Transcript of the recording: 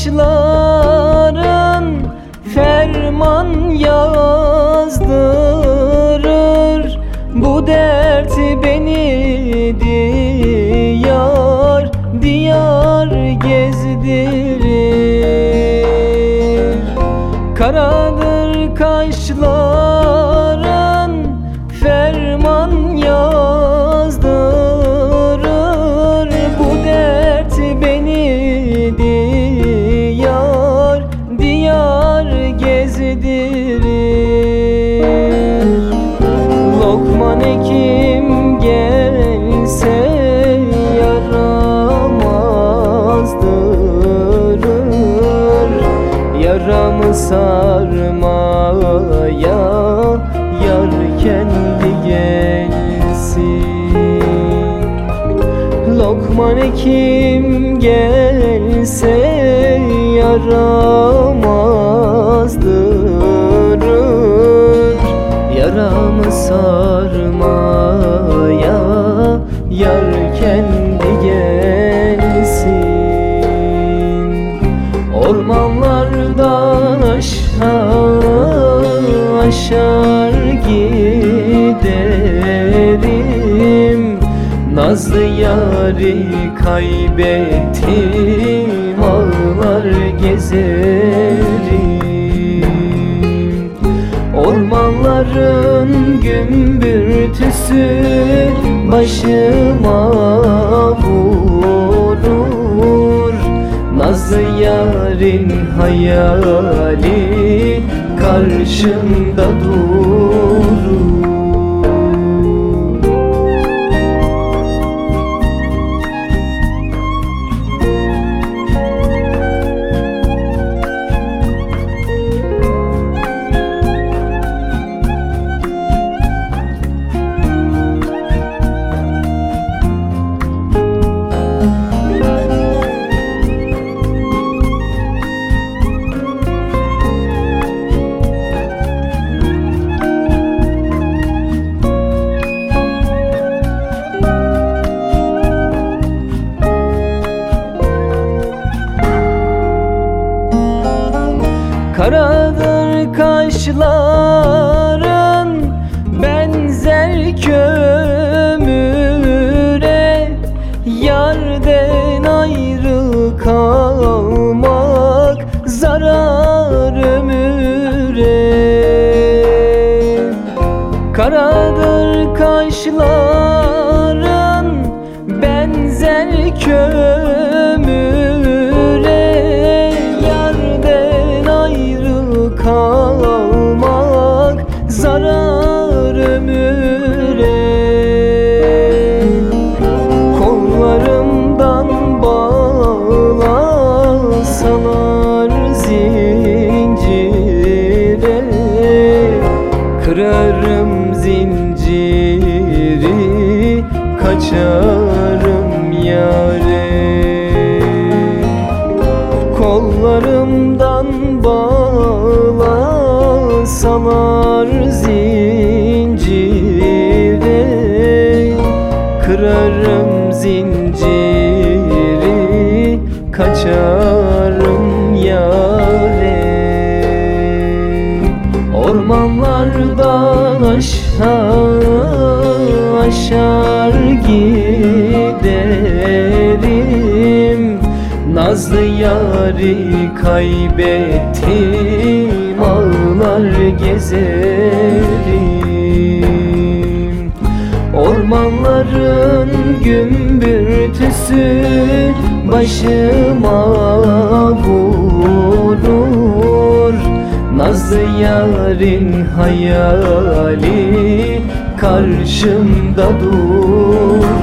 kaşların ferman yazdırır. Bu dert beni diyar diyar gezdirir. Karadır kaşların sarmaya yar kendi gelsin Lokman Hekim gelse yaramazdırır Yaramı sarmaya yar kendi gelsin Ormanlardan aşar giderim. Nazlı yari kaybettim ağlar gezerim. Ormanların gümbürtüsü başıma vurur. Nazlı yarın hayali karşımda durur kaşların benzer kömüre Yarden ayrı kalmak zarar kaçarım yare Kollarımdan bağlasalar zincire Kırarım zinciri kaçarım yare Ormanlardan aşağı aşar giderim. Nazlı yari kaybettim ağlar gezerim. Ormanların gümbürtüsü başıma vurur. Nazlı yarın hayali karşımda dur